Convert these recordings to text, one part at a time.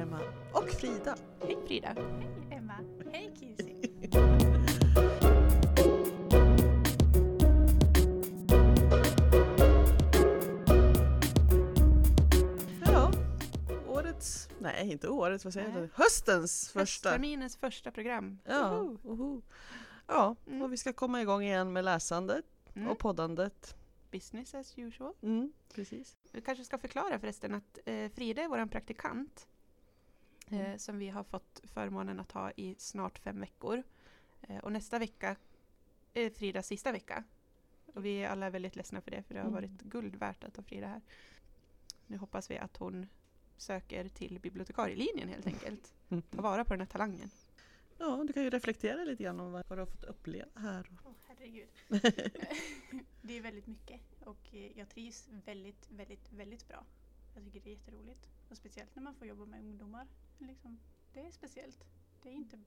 Emma och Frida. Hej Frida! Hej Emma! Hej Kirsi! Ja, årets, nej inte årets, vad säger jag? Höstens första. Höstterminens första program. Ja, Woho! oho. ja, Mm. och vi ska komma igång igen med läsandet Mm. och poddandet. Business as usual. Mm, precis. Vi kanske ska förklara förresten att eh, Frida är vår praktikant. Eh, Mm. som vi har fått förmånen att ha i snart fem veckor. Eh, och nästa vecka är Fridas sista vecka. Och vi är alla väldigt ledsna för det, för det har Mm. varit guld värt att ha Frida här. Nu hoppas vi att hon söker till bibliotekarielinjen helt enkelt. Ta vara på den här talangen. Ja, du kan ju reflektera lite grann om vad vad du har fått uppleva här. Åh herregud. det är väldigt mycket och eh, jag trivs väldigt, väldigt, väldigt bra. Jag tycker det är jätteroligt. Och speciellt när man får jobba med ungdomar. Liksom, det är speciellt. Det är inte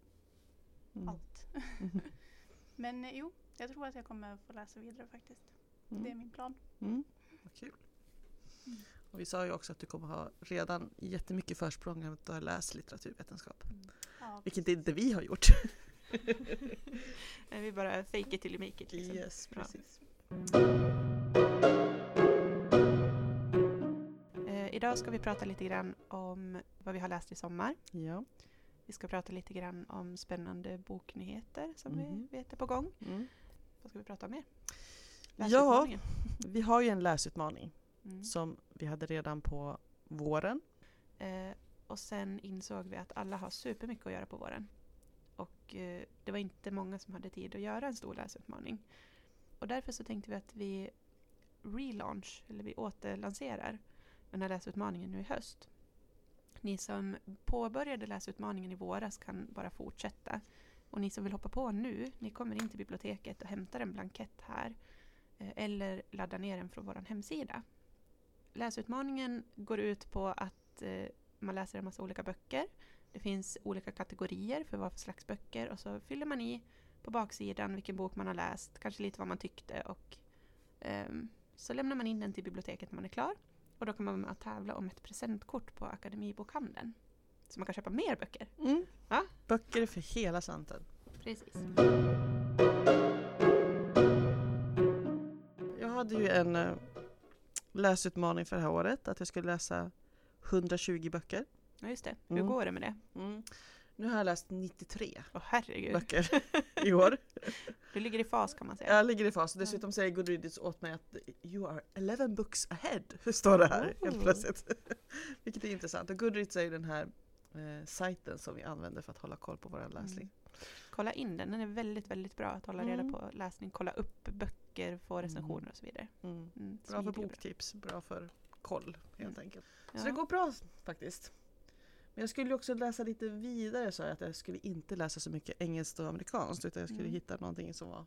Mm. allt. Men eh, jo, jag tror att jag kommer få läsa vidare faktiskt. Det är Mm. min plan. Mm. Vad kul. Mm. Och vi sa ju också att du kommer ha redan jättemycket försprång när du har läst litteraturvetenskap. Ja, Vilket inte vi har gjort. Vi bara fake it till you make it. Liksom. Yes, Ja. precis. Eh, idag ska vi prata lite grann om vad vi har läst i sommar. Ja. Vi ska prata lite grann om spännande boknyheter som Mhm. vi vet är på gång. Mm. Vad ska vi prata om mer? Ja. Vi har ju en läsutmaning Mm. som vi hade redan på våren. Eh, och sen insåg vi att alla har supermycket att göra på våren. Och eh, det var inte många som hade tid att göra en stor läsutmaning. Och därför så tänkte vi att vi relaunch, eller vi återlanserar den här läsutmaningen nu i höst. Ni som påbörjade läsutmaningen i våras kan bara fortsätta. Och ni som vill hoppa på nu, ni kommer in till biblioteket och hämtar en blankett här. Eh, eller laddar ner den från vår hemsida. Läsutmaningen går ut på att eh, man läser en massa olika böcker. Det finns olika kategorier för vad för slags böcker och så fyller man i på baksidan vilken bok man har läst, kanske lite vad man tyckte och um, så lämnar man in den till biblioteket när man är klar. Och då kommer man att tävla om ett presentkort på Akademibokhandeln. Så man kan köpa mer böcker. Mm. Ja. Böcker för hela slanten. Precis. Jag hade ju en eh, läsutmaning för det här året, att jag skulle läsa 120 böcker. Ja, just det. Hur Mm. går det med det? Mm. Nu har jag läst 93 Åh herregud. böcker i år. Du ligger i fas kan man säga. Jag ligger i fas. Dessutom säger Goodreads åt mig att you are 11 books ahead. Står det här helt plötsligt. Vilket är intressant. Och Goodreads är ju den här eh, sajten som vi använder för att hålla koll på vår läsning. Kolla in den, den är väldigt, väldigt bra att hålla reda Mm. på läsning. Kolla upp böcker, få recensioner och så vidare. Mm. Mm, Bra för boktips, bra för koll helt Mm. enkelt. Ja. Så det går bra faktiskt. Men jag skulle också läsa lite vidare så att jag skulle inte läsa så mycket engelskt och amerikanskt utan jag skulle Mm. hitta någonting som var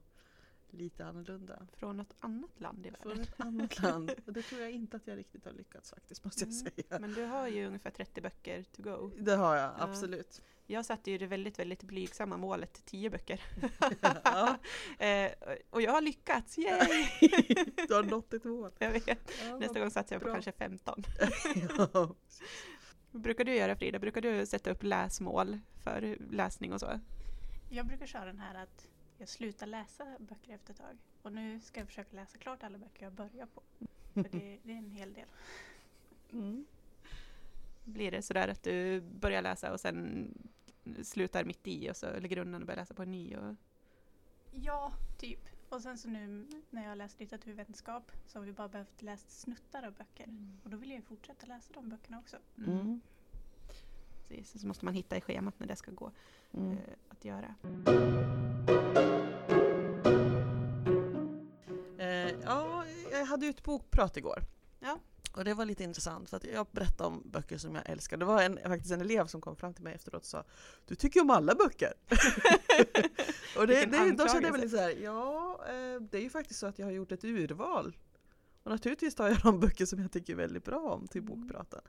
lite annorlunda. Från något annat land i Från världen. ett annat land. Och det tror jag inte att jag riktigt har lyckats faktiskt måste jag Mm. säga. Men du har ju ungefär 30 böcker to go. Det har jag Ja. absolut. Jag satte ju det väldigt, väldigt blygsamma målet 10 böcker. Ja. eh, och jag har lyckats, yay! Du har nått ett mål. jag vet. Ja, Nästa gång satsar jag på bra. kanske 15. ja. Brukar du göra Frida? Brukar du sätta upp läsmål för läsning och så? Jag brukar köra den här att jag slutar läsa böcker efter ett tag. Och nu ska jag försöka läsa klart alla böcker jag börjar på. För det, det är en hel del. Mm. Blir det sådär att du börjar läsa och sen slutar mitt i och så lägger undan och börjar läsa på en ny? Och... Ja, typ. Och sen så nu när jag har läst litteraturvetenskap så har vi bara behövt läsa snuttar av böcker. Och då vill jag ju fortsätta läsa de böckerna också. Mm. Precis, så måste man hitta i schemat när det ska gå Mm. eh, att göra. Eh, ja, jag hade ju ett bokprat igår. Och det var lite intressant för att jag berättade om böcker som jag älskar. Det var en, faktiskt en elev som kom fram till mig efteråt och sa Du tycker om alla böcker! och det, det, då kände jag väl lite såhär, ja eh, det är ju faktiskt så att jag har gjort ett urval. Och naturligtvis tar jag de böcker som jag tycker väldigt bra om till Mm. bokpraten.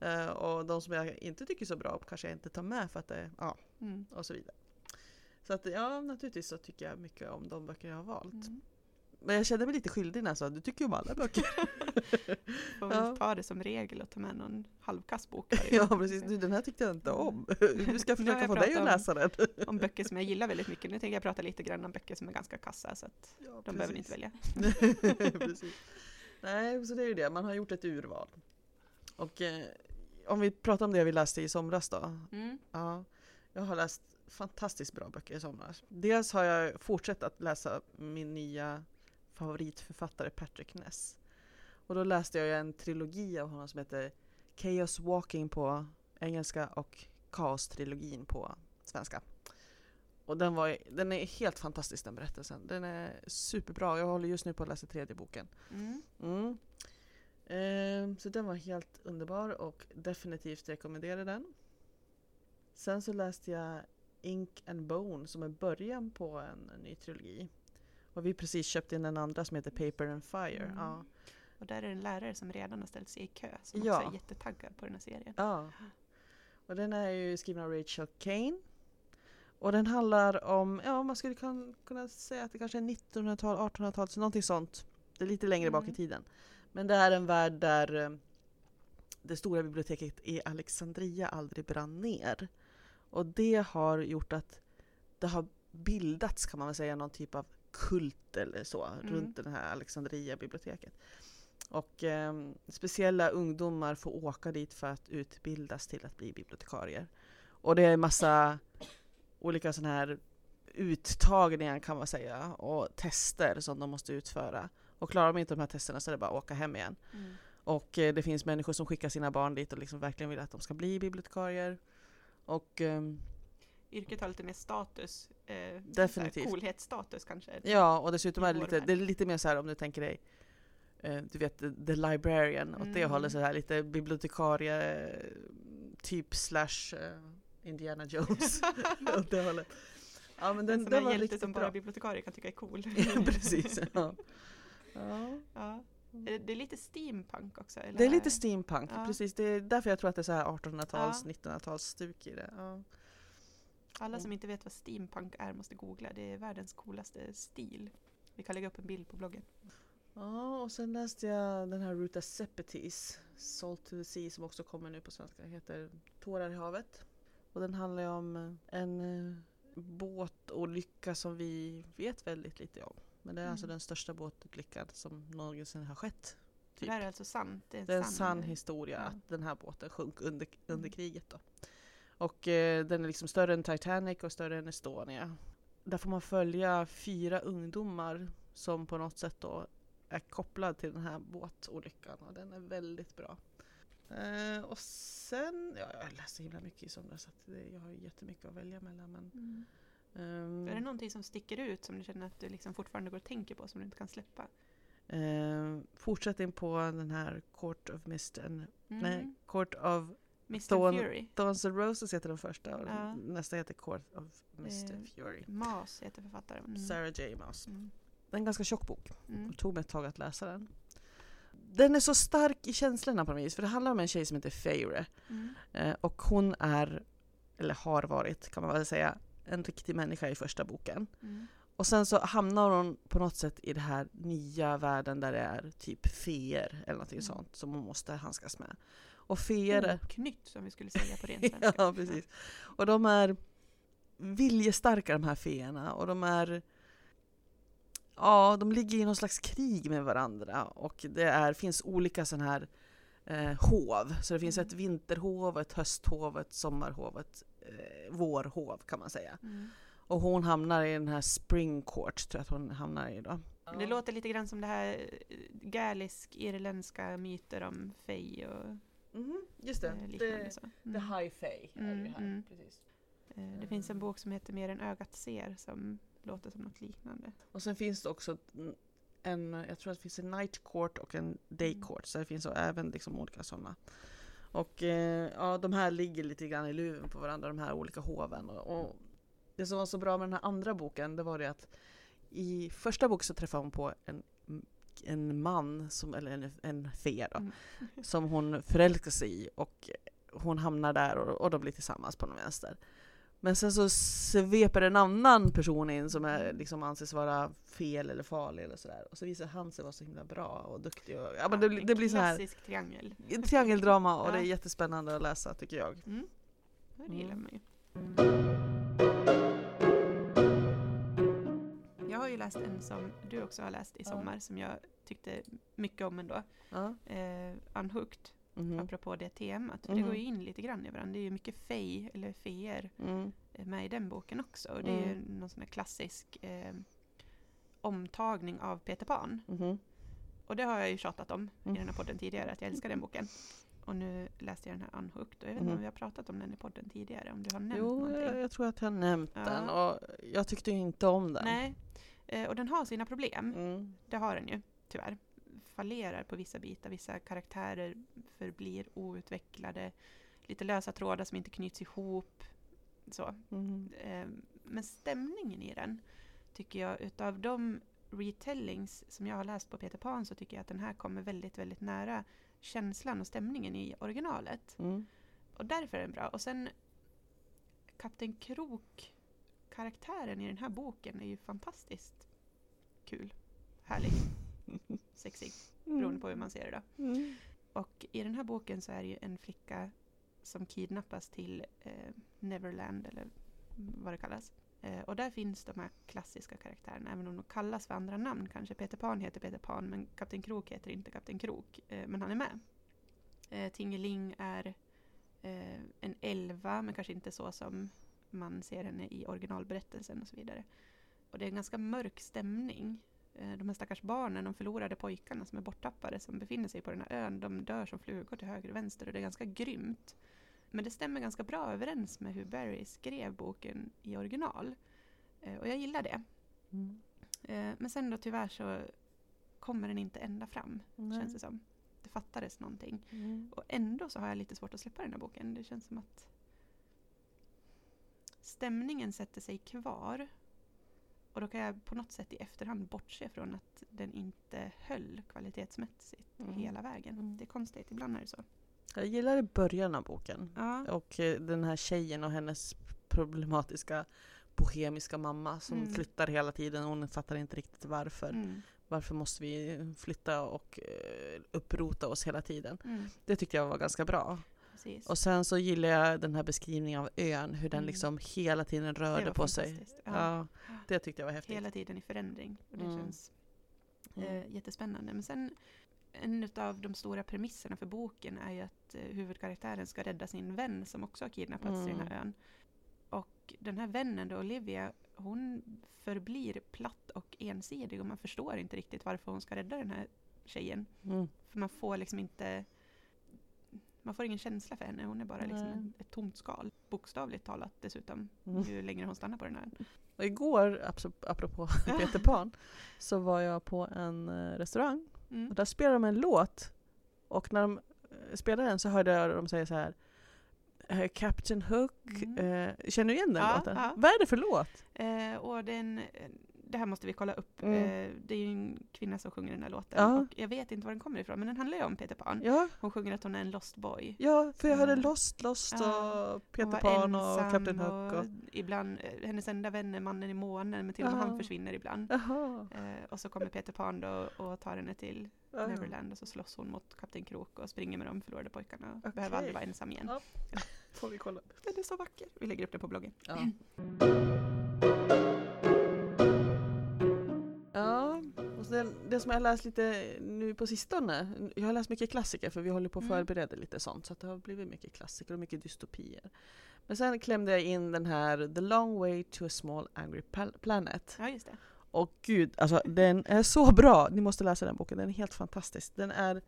Eh, och de som jag inte tycker så bra om kanske jag inte tar med för att det, ja, Mm. och så vidare. Så att ja, naturligtvis så tycker jag mycket om de böcker jag har valt. Mm. Men jag kände mig lite skyldig när jag sa du tycker ju om alla böcker. Får väl Ja. ta det som regel och ta med någon halvkass bok ja precis, du, den här tyckte jag inte om. Mm. Hur ska jag Nu försöka jag få dig att läsa den? Om böcker som jag gillar väldigt mycket. Nu tänker jag prata lite grann om böcker som är ganska kassa så att Ja, de behöver ni inte välja. Precis. Nej, så det är ju det. Man har gjort ett urval. Och eh, om vi pratar om det vi läste i somras då. Mm. Ja, jag har läst fantastiskt bra böcker i somras. Dels har jag fortsatt att läsa min nya favoritförfattare Patrick Ness. Och då läste jag en trilogi av honom som heter Chaos Walking på engelska och Kaos-trilogin på svenska. Och den, var, den är helt fantastisk den berättelsen. Den är superbra. Jag håller just nu på att läsa tredje boken. Mm. Mm. Ehm, så den var helt underbar och definitivt rekommenderar den. Sen så läste jag Ink and Bone som är början på en, ny trilogi. Och vi precis köpt in en andra som heter Paper and Fire. Mm. Ja. Och där är det en lärare som redan har ställt sig i kö som Ja. också är jättetaggad på den här serien. ja. Och den är ju skriven av Rachel Kane. Och den handlar om, ja man skulle kun- kunna säga att det kanske är 1900-tal, 1800-tal, så någonting sånt. Det är lite längre bak i Mm. tiden. Men det är en värld där eh, det stora biblioteket i Alexandria aldrig brann ner. Och det har gjort att det har bildats kan man väl säga någon typ av kult eller så Mm. runt det här Alexandria-biblioteket. Och eh, speciella ungdomar får åka dit för att utbildas till att bli bibliotekarier. Och det är massa olika sådana här uttagningar kan man säga och tester som de måste utföra. Och klarar de inte de här testerna så är det bara att åka hem igen. Mm. Och eh, det finns människor som skickar sina barn dit och liksom verkligen vill att de ska bli bibliotekarier. Och ehm, Yrket har lite mer status. Eh, Definitivt. Coolhetsstatus kanske. ja, och dessutom är det lite, det är lite mer så här om du tänker dig eh, du vet, The, Librarian, åt det Mm. hållet så här lite bibliotekarie typ slash eh, Indiana Jones. åt det hållet. Ja men En den, den där var riktigt som bra. bara bibliotekarier kan tycka är cool. Ja, precis. Ja. Ja. ja. Det är lite steampunk också? Eller? Det är lite steampunk, Ja. precis. Det är därför jag tror att det är så här 1800-tals, Ja. 1900-tals stuk i det. Ja. Alla som inte vet vad steampunk är måste googla. Det är världens coolaste stil. Vi kan lägga upp en bild på bloggen. ja, och sen läste jag den här Ruta Sepetis, Salt to the Sea, som också kommer nu på svenska, heter Tårar i havet. Och den handlar ju om en eh, båtolycka som vi vet väldigt lite om. Men det är alltså Mm. den största båtolyckan som någonsin har skett. Det Typ. där är alltså sant? Det är en, Det är en sann eh, historia att den här båten sjönk under, under Mm. kriget. Då. Och eh, den är liksom större än Titanic och större än Estonia. Där får man följa fyra ungdomar som på något sätt då är kopplad till den här båtolyckan och den är väldigt bra. Eh, och sen, ja jag läste himla mycket i somras så det, jag har ju jättemycket att välja mellan. Men, Mm. ehm, Är det någonting som sticker ut som du känner att du liksom fortfarande går och tänker på som du inte kan släppa? eh, fortsätt in på den här Court of Mist and, Mm. nej, Court of Mr Dawn- Fury. Thorns and Roses heter den första och Ja. nästa heter Court of Mr Eh, Fury. Mas heter författaren. Mm. Sarah J Maas. Mm. Det är en ganska tjock bok. Mm. Det tog mig ett tag att läsa den. Den är så stark i känslorna på något vis, för det handlar om en tjej som heter Feyre. Mm. Eh, och hon är, eller har varit kan man väl säga, en riktig människa i första boken. Mm. Och sen så hamnar hon på något sätt i den här nya världen där det är typ feer eller någonting Mm. sånt som hon måste handskas med. Och feer är Oknytt som vi skulle säga på ren svenska. ja, precis. Och de är viljestarka de här feerna och de är Ja, de ligger i någon slags krig med varandra och det är, finns olika sådana här eh, hov. Så det finns Mm. ett vinterhov, ett hösthov, ett sommarhov, ett eh, vårhov kan man säga. Mm. Och hon hamnar i den här spring court, tror jag att hon hamnar i då. Det låter lite grann som det här eh, gaelisk-irländska myter om Fey och Mhm, just det. eh, liknande. det så. the Mm. high fae är det ju här. Mm, mm. Precis. Eh, Det finns en bok som heter Mer än ögat ser som låter som något liknande. Och sen finns det också en, jag tror att det finns en night court och en day Mm. court, så det finns även liksom olika sådana. Och eh, ja, de här ligger lite grann i luven på varandra, de här olika hoven. Och, och det som var så bra med den här andra boken, det var det att i första boken så träffade hon på en, en man, som, eller en, en fe då, Mm. som hon förälskar sig i och hon hamnar där och, och de blir tillsammans på någon vänster. Men sen så sveper en annan person in som är, liksom anses vara fel eller farlig eller sådär. Och så visar han sig vara så himla bra och duktig. Och, ja, men det, det blir så här Klassisk triangel. triangeldrama och Ja. det är jättespännande att läsa tycker jag. Mm. Det gillar man ju. Ju läst en som du också har läst i sommar som jag tyckte mycket om ändå. Ja. Eh, Unhooked, Mhm. apropå det temat. Mhm. det går ju in lite grann i varandra. Det är ju mycket fej, eller feer, Mm. eh, med i den boken också. Och det är ju Mm. någon sån här klassisk eh, omtagning av Peter Pan. Mhm. Och det har jag ju tjatat om Mm. i den här podden tidigare, att jag älskar den boken. Och nu läste jag den här Unhooked och jag vet inte Mhm. om vi har pratat om den i podden tidigare, om du har nämnt Jo, någonting. jag, jag tror att jag har nämnt Ja. den och jag tyckte ju inte om den. Nej, eh, och den har sina problem. Mm. Det har den ju, tyvärr. Fallerar på vissa bitar, vissa karaktärer förblir outvecklade. Lite lösa trådar som inte knyts ihop. Så. Mm. Eh, Men stämningen i den tycker jag, utav de retellings som jag har läst på Peter Pan så tycker jag att den här kommer väldigt, väldigt nära känslan och stämningen i originalet. Mm. Och därför är den bra. Och sen Kapten Krok karaktären i den här boken är ju fantastiskt kul, härlig, sexig, beroende på hur man ser det då. Mm. Och i den här boken så är det ju en flicka som kidnappas till eh, Neverland eller vad det kallas. Eh, och där finns de här klassiska karaktärerna, även om de kallas för andra namn kanske. Peter Pan heter Peter Pan, men Kapten Krok heter inte Kapten Krok, eh, men han är med. Eh, Tingeling är eh, en elva, men kanske inte så som man ser henne i originalberättelsen och så vidare. Och det är en ganska mörk stämning. Eh, De här stackars barnen, de förlorade pojkarna som är borttappade, som befinner sig på den här ön, de dör som flugor till höger och vänster och det är ganska grymt. Men det stämmer ganska bra överens med hur Barry skrev boken i original. Eh, Och jag gillar det. Mm. Eh, Men sen då tyvärr så kommer den inte ända fram, Nej. känns det som. Det fattades någonting. Mm. Och ändå så har jag lite svårt att släppa den här boken. Det känns som att stämningen sätter sig kvar. Och då kan jag på något sätt i efterhand bortse från att den inte höll kvalitetsmässigt Mm. hela vägen. Mm. Det är konstigt, ibland är det så. Jag gillar i början av boken. Ja, Och eh, den här tjejen och hennes problematiska bohemiska mamma som Mm. flyttar hela tiden. Hon fattar inte riktigt varför. mm, Varför måste vi flytta och eh, upprota oss hela tiden? mm, Det tyckte jag var ganska bra. Precis. Och sen så gillar jag den här beskrivningen av ön, hur den Mm. liksom hela tiden rörde på sig. Ja. Ja, det tyckte jag var häftigt. Hela tiden i förändring. Och det Mm. känns Mm. eh, jättespännande. Men sen en av de stora premisserna för boken är ju att eh, huvudkaraktären ska rädda sin vän som också har kidnappats till den här ön. Och den här vännen då, Olivia, hon förblir platt och ensidig och man förstår inte riktigt varför hon ska rädda den här tjejen. Mm. För man får liksom inte man får ingen känsla för henne, hon är bara liksom ett, ett tomt skal. Bokstavligt talat dessutom, Mm. ju längre hon stannar på den här. Och igår, apropå Peter Pan, så var jag på en eh, restaurang Mm. och där spelade de en låt. Och när de eh, spelade den så hörde jag dem säga så här eh, Captain Hook, Mm. eh, känner du igen den Ja, låten? ja. Vad är det för låt? Eh, och den, det här måste vi kolla upp. Mm. Eh, det är ju en kvinna som sjunger den här låten. Ja. Och jag vet inte var den kommer ifrån, men den handlar ju om Peter Pan. Ja, Hon sjunger att hon är en lost boy. ja för jag hörde Eh, Lost, Lost ja. och Peter Pan och Captain Hook. Och, Ibland, eh, hennes enda vän är mannen i månen, men till och med han försvinner ibland. Eh, och så kommer Peter Pan då och tar henne till. Neverland och så slåss hon mot Kapten Krok och springer med de förlorade pojkarna och Okej. behöver aldrig vara ensam igen. Ja. Får vi kolla. Den är så vacker. Vi lägger upp den på bloggen. och sen, det som jag har läst lite nu på sistone, jag har läst mycket klassiker för vi håller på att Mm. förbereda lite sånt, så att det har blivit mycket klassiker och mycket dystopier. Men sen klämde jag in den här The Long Way to a Small Angry Planet. Ja, just det. Och gud, alltså den är så bra! Ni måste läsa den boken, den är helt fantastisk. Den är...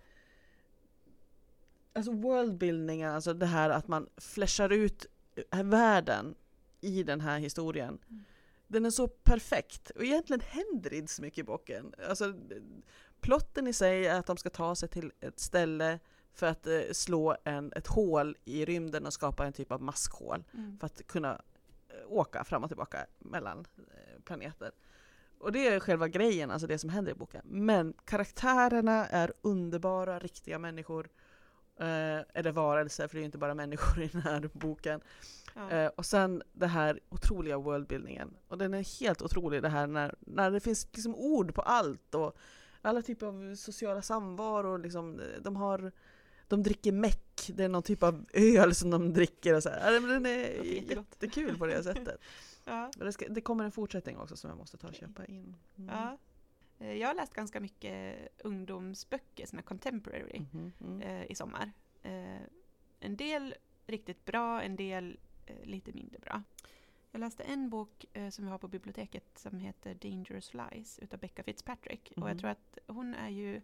Alltså worldbuildingen, alltså det här att man flashar ut eh, världen i den här historien. Mm. Den är så perfekt. Och egentligen händer inte så mycket i boken. Alltså, plotten i sig är att de ska ta sig till ett ställe för att eh, slå en, ett hål i rymden och skapa en typ av maskhål Mm. för att kunna eh, åka fram och tillbaka mellan eh, planeter. Och det är själva grejen, alltså det som händer i boken. Men karaktärerna är underbara, riktiga människor. Eh, eller varelser, för det är ju inte bara människor i den här boken. Ja. Eh, och sen det här otroliga worldbuildingen. Och den är helt otrolig det här när, när det finns liksom ord på allt och alla typer av sociala samvaro. Liksom, eh, de, har, de dricker meck, det är någon typ av öl som de dricker. Och så här. Den är jättekul på det sättet. Ja. Det, ska, det kommer en fortsättning också som jag måste ta och köpa in. Mm. Ja. Eh, Jag har läst ganska mycket ungdomsböcker, såna contemporary, Mhm, mm. eh, i sommar. Eh, en del riktigt bra, en del lite mindre bra. Jag läste en bok eh, som vi har på biblioteket som heter Dangerous Lies utav Becca Fitzpatrick. Och Mhm. jag tror att hon är ju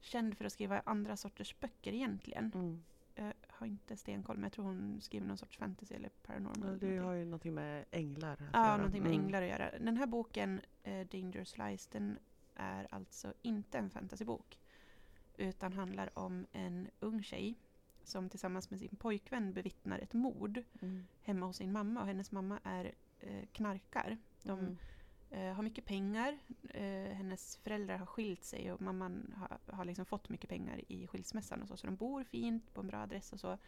känd för att skriva andra sorters böcker egentligen. Mm. Jag har inte stenkoll men jag tror hon skriver någon sorts fantasy eller paranormal. Ja, det någonting. har ju någonting med änglar att Ja, göra. någonting med Mm. änglar att göra. Den här boken, eh, Dangerous Lies, den är alltså inte en fantasybok. Utan handlar om en ung tjej som tillsammans med sin pojkvän bevittnar ett mord Mm. hemma hos sin mamma. Och hennes mamma är eh, knarkar. De Mm. eh, har mycket pengar. Eh, hennes föräldrar har skilt sig och mamman har, har liksom fått mycket pengar i skilsmässan och så. Så de bor fint på en bra adress och så.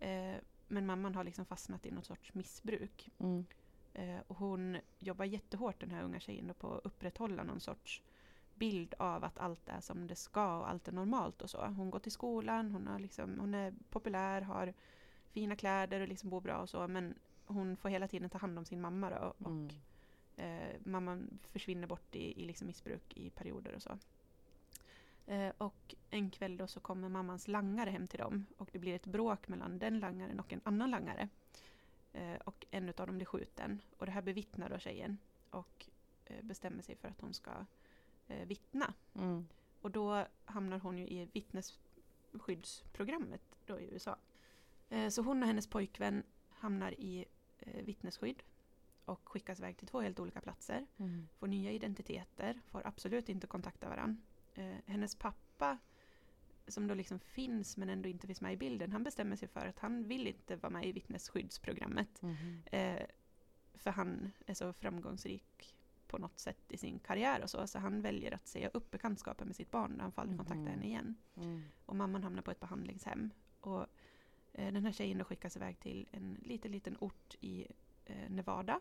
Eh, men mamman har liksom fastnat i något sorts missbruk. Mm. Eh, och hon jobbar jättehårt den här unga tjejen då, på att upprätthålla någon sorts bild av att allt är som det ska och allt är normalt och så. Hon går till skolan, hon, har liksom, hon är populär, har fina kläder och liksom bor bra och så. Men hon får hela tiden ta hand om sin mamma då. Och Mm. eh, mamman försvinner bort i, i liksom missbruk i perioder och så. Eh, och en kväll då så kommer mammans langare hem till dem och det blir ett bråk mellan den langaren och en annan langare. Eh, och en av dem blir skjuten. Och det här bevittnar då tjejen och eh, bestämmer sig för att hon ska eh, vittna. Mm. Och då hamnar hon ju i vittnesskyddsprogrammet då i USA. Eh, så hon och hennes pojkvän hamnar i eh, vittnesskydd och skickas iväg till två helt olika platser. Mm. Får nya identiteter, får absolut inte kontakta varandra. Eh, hennes pappa, som då liksom finns men ändå inte finns med i bilden, han bestämmer sig för att han vill inte vara med i vittnesskyddsprogrammet. Mhm. Eh, för han är så framgångsrik på något sätt i sin karriär och så, så han väljer att säga upp bekantskapen med sitt barn när han får aldrig kontakta Mhm. henne igen. Mm. Och mamman hamnar på ett behandlingshem. Och eh, den här tjejen då skickas iväg till en liten, liten ort i eh, Nevada.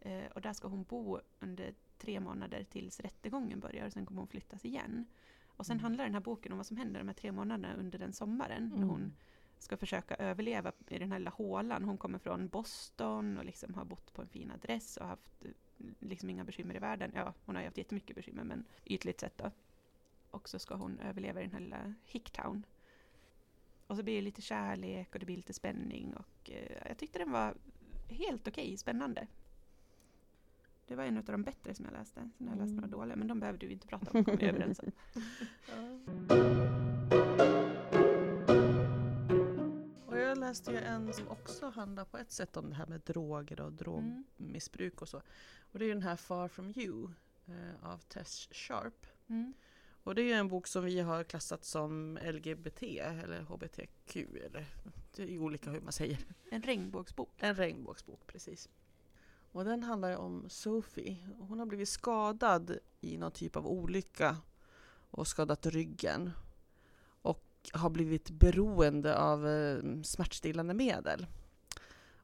Eh, och där ska hon bo under tre månader tills rättegången börjar. Och sen kommer hon flyttas igen. Och sen Mm. handlar den här boken om vad som händer de här tre månaderna under den sommaren. När Mm. hon ska försöka överleva i den här lilla hålan. Hon kommer från Boston och liksom har bott på en fin adress och haft eh, liksom inga bekymmer i världen. Ja, hon har ju haft jättemycket bekymmer men ytligt sett då. Och så ska hon överleva i den här lilla Hicktown. Och så blir det lite kärlek och det blir lite spänning och eh, jag tyckte den var helt okej, spännande. Det var en av de bättre som jag läste. Sen har jag läst Mm. några dåliga men de behövde vi inte prata om, kom vi överens om. Jag läste ju en som också handlar på ett sätt om det här med droger och drogmissbruk och så. Och det är den här Far From You eh, av Tess Sharp. Mm. Och det är en bok som vi har klassat som LGBT eller HBTQ eller det är olika hur man säger. En regnbågsbok. En regnbågsbok, precis. Och den handlar ju om Sophie. Hon har blivit skadad i någon typ av olycka och skadat ryggen. Och har blivit beroende av eh, smärtstillande medel.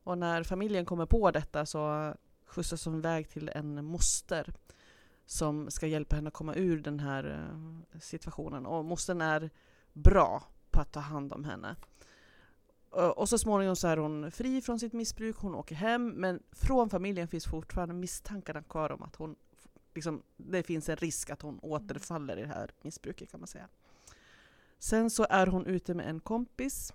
Och när familjen kommer på detta så skjutsas hon iväg till en moster som ska hjälpa henne att komma ur den här eh, situationen. Och mostern är bra på att ta hand om henne. Och så småningom så är hon fri från sitt missbruk, hon åker hem, men från familjen finns fortfarande misstankarna kvar om att hon, liksom, det finns en risk att hon återfaller i det här missbruket kan man säga. Sen så är hon ute med en kompis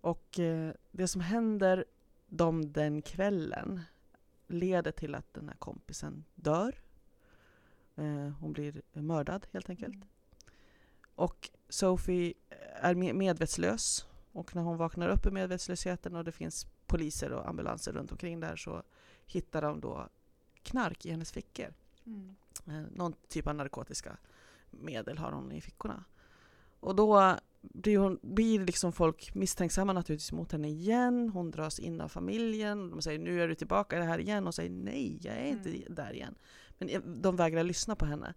och eh, det som händer dem den kvällen leder till att den här kompisen dör. Eh, hon blir mördad helt enkelt. Mm. Och Sophie är me- medvetslös. Och när hon vaknar upp ur medvetslösheten och det finns poliser och ambulanser runt omkring där så hittar de då knark i hennes fickor. Mm. Eh, någon typ av narkotiska medel har hon i fickorna. Och då blir, hon, blir liksom folk misstänksamma naturligtvis mot henne igen. Hon dras in av familjen. De säger nu är du tillbaka i det här igen. Och säger nej, jag är inte Mm. där igen. Men de vägrar lyssna på henne.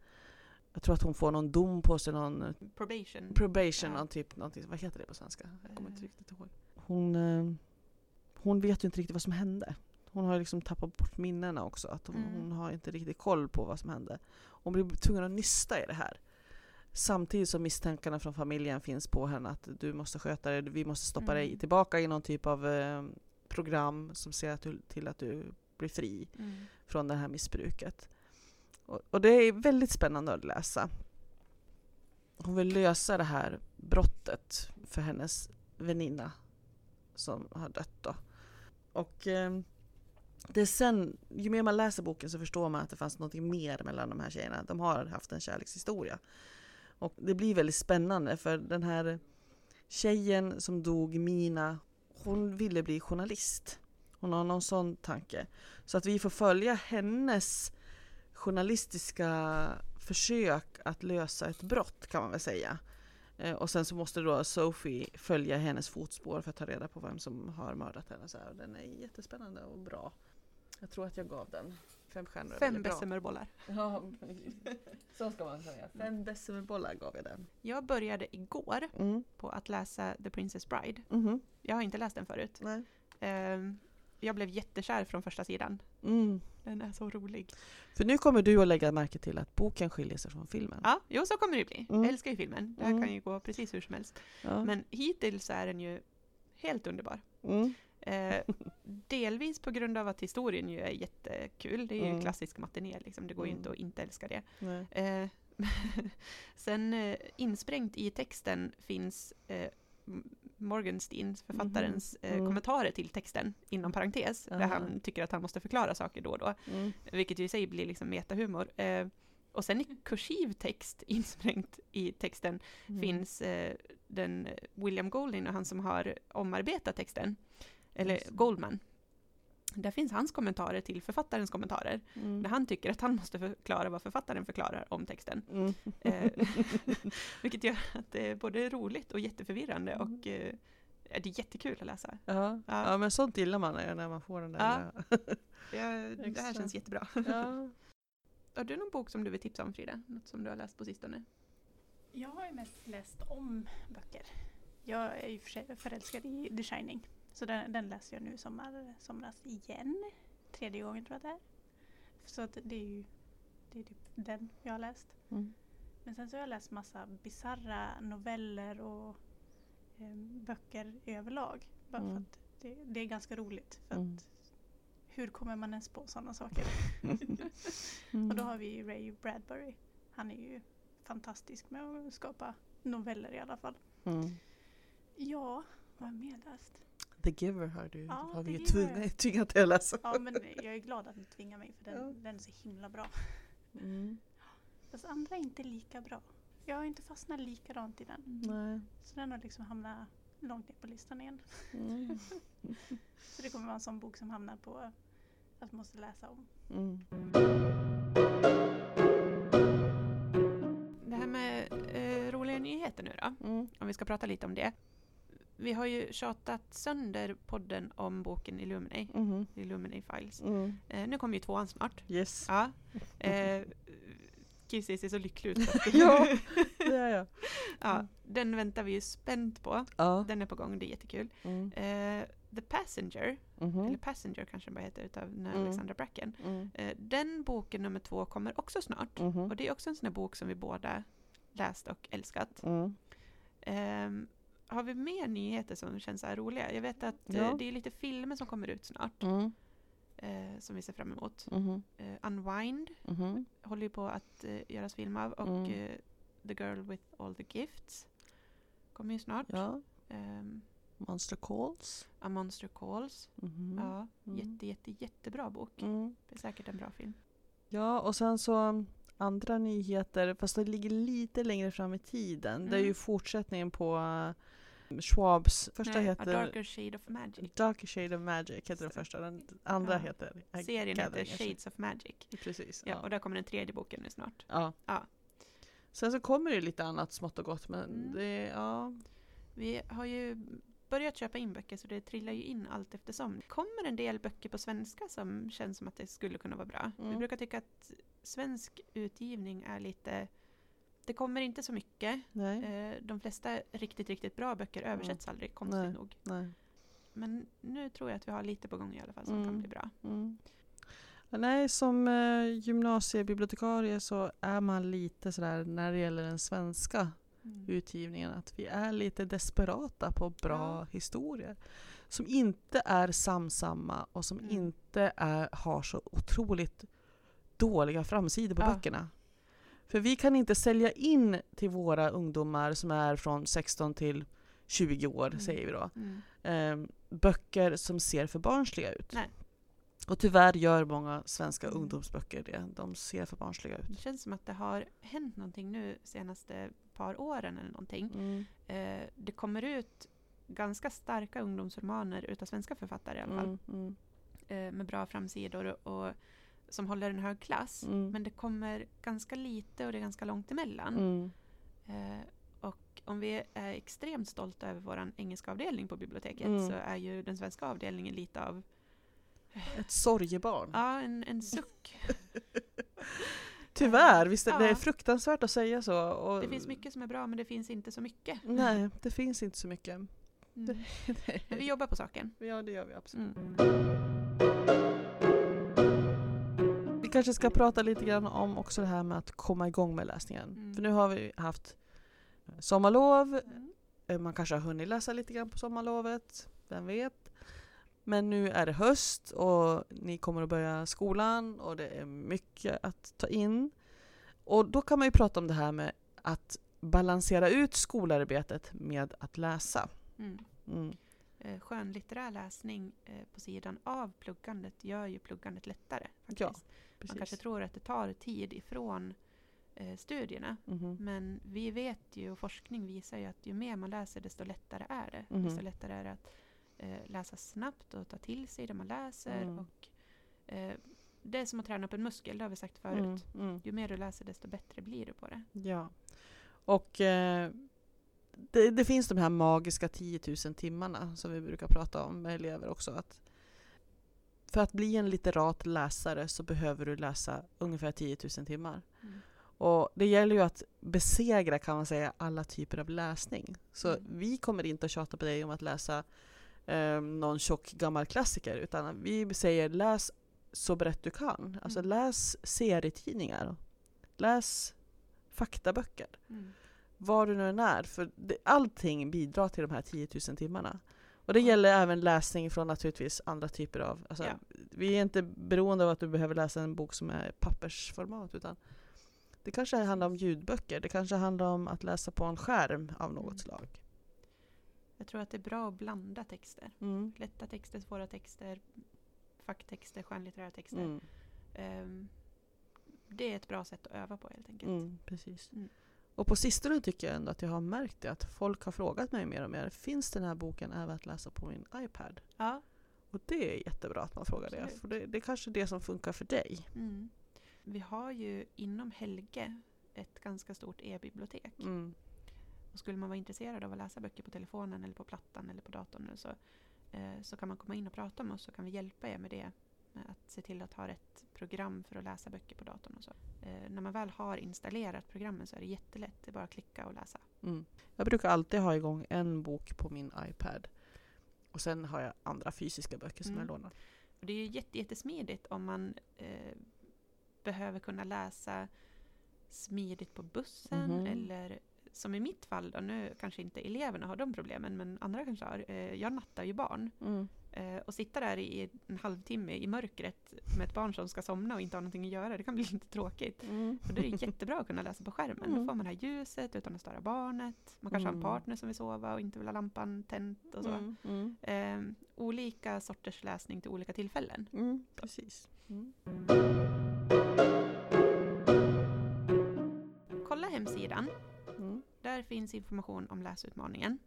Jag tror att hon får någon dom på sig, någon Probation. probation, Ja. någon typ, någonting, vad heter det på svenska? Jag kommer inte riktigt ihåg. Hon, eh, hon vet ju inte riktigt vad som hände. Hon har liksom tappat bort minnena också. Att hon, Mm. hon har inte riktigt koll på vad som hände. Hon blir tvungen att nysta i det här. Samtidigt som misstankarna från familjen finns på henne att du måste sköta dig, vi måste stoppa dig Mm. tillbaka i någon typ av eh, program som ser att du, till att du blir fri Mm. från det här missbruket. Och, och det är väldigt spännande att läsa. Hon vill lösa det här brottet för hennes väninna som har dött då. Och eh, det är sen, ju mer man läser boken så förstår man att det fanns något mer mellan de här tjejerna. De har haft en kärlekshistoria. Och det blir väldigt spännande för den här tjejen som dog, Mina, hon ville bli journalist. Hon har någon sån tanke. Så att vi får följa hennes journalistiska försök att lösa ett brott kan man väl säga. Eh, och sen så måste då Sophie följa hennes fotspår för att ta reda på vem som har mördat henne. Så här. Och Den är jättespännande och bra. Jag tror att jag gav den fem stjärnor. Fem bessemerbollar. Ja, så ska man säga. Fem bessemerbollar gav jag den. Jag började igår Mm. på att läsa The Princess Bride. Mhm. Jag har inte läst den förut. Nej. Ehm, jag blev jättekär från första sidan. Mm. Den är så rolig. För nu kommer du att lägga märke till att boken skiljer sig från filmen. Ja, jo så kommer det bli. Mm. Jag älskar ju filmen. Det här Mm. kan ju gå precis hur som helst. Ja. Men hittills är den ju helt underbar. Mm. Eh, delvis på grund av att historien ju är jättekul. Det är ju Mm. klassisk matiné liksom. Det går ju Mm. inte att inte älska det. Eh, sen eh, insprängt i texten finns eh, M- Morgensteins, författarens, eh, Mm. kommentarer till texten inom parentes. Där han tycker att han måste förklara saker då och då. Mm. Vilket ju i sig blir liksom metahumor. Eh, och sen i kursiv text insprängt i texten Mm. finns eh, den William Golding och han som har omarbetat texten. Eller. Goldman. Där finns hans kommentarer till författarens kommentarer. Mm. Där han tycker att han måste förklara vad författaren förklarar om texten. Mm. Eh, vilket gör att det är både roligt och jätteförvirrande Mm. och eh, det är jättekul att läsa. Ja. Ja. ja, men sånt gillar man när man får den där. Ja. Jag, det här känns jättebra. ja. Har du någon bok som du vill tipsa om Frida? Något som du har läst på sistone? Jag har ju mest läst om böcker. Jag är ju förälskad i The Shining. Så den, den läser jag nu sommar, somras igen. Tredje gången tror jag det är. Så att det är ju det är typ den jag har läst. Mm. Men sen så har jag läst massa bizarra noveller och eh, böcker överlag. Bara Mm. för att det, det är ganska roligt. För Mm. att hur kommer man ens på sådana saker? Mm. Och då har vi Ray Bradbury. Han är ju fantastisk med att skapa noveller i alla fall. Mm. Ja, vad har jag mer läst? The Giver har, du, Ja, har vi ju tvungna- tvingat dig att läsa. Ja, men jag är glad att ni tvingar mig för den, Ja. den är så himla bra. Mm. Fast andra är inte lika bra. Jag har inte fastnat likadant i den. Nej. Så den har liksom hamnat långt ner på listan igen. Mm. Så det kommer vara en sån bok som hamnar på att man måste läsa om. Mm. Det här med eh, roliga nyheter nu då, Mm. om vi ska prata lite om det. Vi har ju tjatat sönder podden om boken Illuminate, Mhm. Illuminate Files. Mm. Eh, nu kommer ju tvåan snart. Yes. Ja. Eh, Kissi ser så lycklig ut. Ja. Det är jag. ja, den väntar vi ju spänt på. Ja. Den är på gång, det är jättekul. Mm. Eh, The Passenger, Mhm. eller Passenger kanske den bara heter, utav den Mm. Alexandra Bracken. Mm. Eh, den boken nummer två kommer också snart. Mhm. Och det är också en sån här bok som vi båda läst och älskat. Mm. Har vi mer nyheter som känns så roliga? Jag vet att eh, Ja. det är lite filmer som kommer ut snart. Mm. eh, som vi ser fram emot. Mhm. Eh, Unwind Mhm. håller ju på att eh, göras film av och Mm. eh, The Girl with All the Gifts kommer ju snart. Ja. Ehm, Monster Calls. A Monster Calls. Mhm. Ja, Mm. jätte, jätte, jättebra bok. Mm. Det är säkert en bra film. Ja, och sen så andra nyheter, fast det ligger lite längre fram i tiden. Det är ju Mm. fortsättningen på uh, Schwabs. Första Nej, heter A Darker Shade of Magic. Darker Shade of Magic, heter den första. Den andra Ja. heter Serien heter Shades of Magic. Precis. Ja, och där kommer den tredje boken nu snart. ja. Ja. Sen så kommer det lite annat smått och gott, men Mm. det, ja. Vi har ju börjat köpa in böcker så det trillar ju in allt eftersom. Det kommer en del böcker på svenska som känns som att det skulle kunna vara bra. Vi Mm. brukar tycka att svensk utgivning är lite det kommer inte så mycket. Nej. Eh, de flesta riktigt, riktigt bra böcker översätts aldrig, konstigt Nej. nog. Nej. Men nu tror jag att vi har lite på gång i alla fall som Mm. kan bli bra. Mm. Nej, som eh, gymnasiebibliotekarie så är man lite sådär när det gäller den svenska utgivningen att vi är lite desperata på bra Ja. historier. Som inte är samsamma och som Mm. inte är, har så otroligt dåliga framsidor på Ja. böckerna. För vi kan inte sälja in till våra ungdomar som är från 16 till 20 år, Mm. säger vi då, Mm. eh, böcker som ser för barnsliga ut. Nej. Och tyvärr gör många svenska Mm. ungdomsböcker det. De ser för barnsliga ut. Det känns som att det har hänt någonting nu senaste par åren eller någonting. Mm. Eh, det kommer ut ganska starka ungdomsromaner utav svenska författare i alla fall. Mm. Mm. Eh, med bra framsidor och, och som håller en hög klass. Mm. Men det kommer ganska lite och det är ganska långt emellan. Mm. Eh, och om vi är extremt stolta över vår engelska avdelning på biblioteket så är ju den svenska avdelningen lite av Ett sorgebarn. ja, en, en suck. Tyvärr, visst är det är Ja. fruktansvärt att säga så. Och Det finns mycket som är bra men det finns inte så mycket. Nej, det finns inte så mycket. Mm. Men vi jobbar på saken. ja, det gör vi absolut. Mm. Vi kanske ska prata lite grann om också det här med att komma igång med läsningen. Mm. För nu har vi haft sommarlov, Mm. Eh, Man kanske har hunnit läsa lite grann på sommarlovet, vem vet. Men nu är det höst och ni kommer att börja skolan och det är mycket att ta in. Och då kan man ju prata om det här med att balansera ut skolarbetet med att läsa. Mm. Mm. Eh, skönlitterär läsning eh, på sidan av pluggandet gör ju pluggandet lättare. Faktiskt. Ja, Man Precis. kanske tror att det tar tid ifrån eh, studierna. Mhm. Men vi vet ju och forskning visar ju att ju mer man läser desto lättare är det. Mhm. Desto lättare är det att eh, läsa snabbt och ta till sig det man läser. Mm. Och, eh, det är som att träna upp en muskel, det har vi sagt förut. Mm, mm. Ju mer du läser desto bättre blir du på det. Ja. Och eh, det, det finns de här magiska 10 000 timmarna som vi brukar prata om med elever också. Att för att bli en litterat läsare så behöver du läsa ungefär 10 000 timmar. Mm. Och det gäller ju att besegra kan man säga alla typer av läsning. Så Mm. vi kommer inte att tjata på dig om att läsa eh, någon tjock gammal klassiker utan vi säger läs så brett du kan. Alltså Mm. läs serietidningar. Läs faktaböcker. Mm. Var du nu än är. För det, allting bidrar till de här 10 000 timmarna. Och det gäller även läsning från naturligtvis andra typer av... Alltså, Ja. Vi är inte beroende av att du behöver läsa en bok som är pappersformat utan det kanske handlar om ljudböcker. Det kanske handlar om att läsa på en skärm av något Mm. slag. Jag tror att det är bra att blanda texter. Mm. Lätta texter, svåra texter, facktexter, skönlitterära texter. Mm. Ehm, det är ett bra sätt att öva på helt enkelt. Mm, precis. Mm. Och på sistone tycker jag ändå att jag har märkt det, att folk har frågat mig mer och mer. Finns den här boken även att läsa på min iPad? Ja. Och det är jättebra att man frågar det. Absolut. För det, det är kanske det som funkar för dig. Mm. Vi har ju inom Helge ett ganska stort e-bibliotek. Mm. Och skulle man vara intresserad av att läsa böcker på telefonen eller på plattan eller på datorn eller så, eh, så kan man komma in och prata med oss så kan vi hjälpa er med det. Med att se till att ha ett program för att läsa böcker på datorn och så. Eh, när man väl har installerat programmen så är det jättelätt. Det är bara att klicka och läsa. Mm. Jag brukar alltid ha igång en bok på min iPad. Och sen har jag andra fysiska böcker som Mm. jag lånar. Och det är ju jättesmidigt om man eh, behöver kunna läsa smidigt på bussen Mhm. eller som i mitt fall då, nu kanske inte eleverna har de problemen men andra kanske har. Eh, jag nattar ju barn Mm. eh, och sitta där i en halvtimme i mörkret med ett barn som ska somna och inte har någonting att göra, det kan bli lite tråkigt. Mm. Och då är det jättebra att kunna läsa på skärmen. Då Mm. får man det här ljuset utan att störa barnet. Man kanske har Mm. en partner som vill sova och inte vill ha lampan tänt och så. Mm. Mm. Eh, olika sorters läsning till olika tillfällen. Mm. Precis. Mm. Kolla hemsidan. Där finns information om läsutmaningen.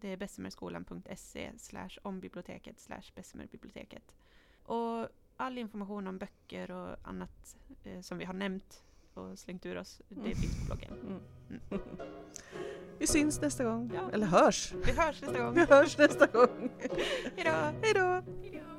Det är bessemerskolan.se slash om biblioteket slash bessemerbiblioteket. Och all information om böcker och annat eh, som vi har nämnt och slängt ur oss, det Mm. finns på bloggen. Mm. Mm. Vi syns nästa gång. Ja. Eller hörs. Vi hörs nästa gång. Vi hörs nästa gång. Hejdå! Hej då! Hejdå!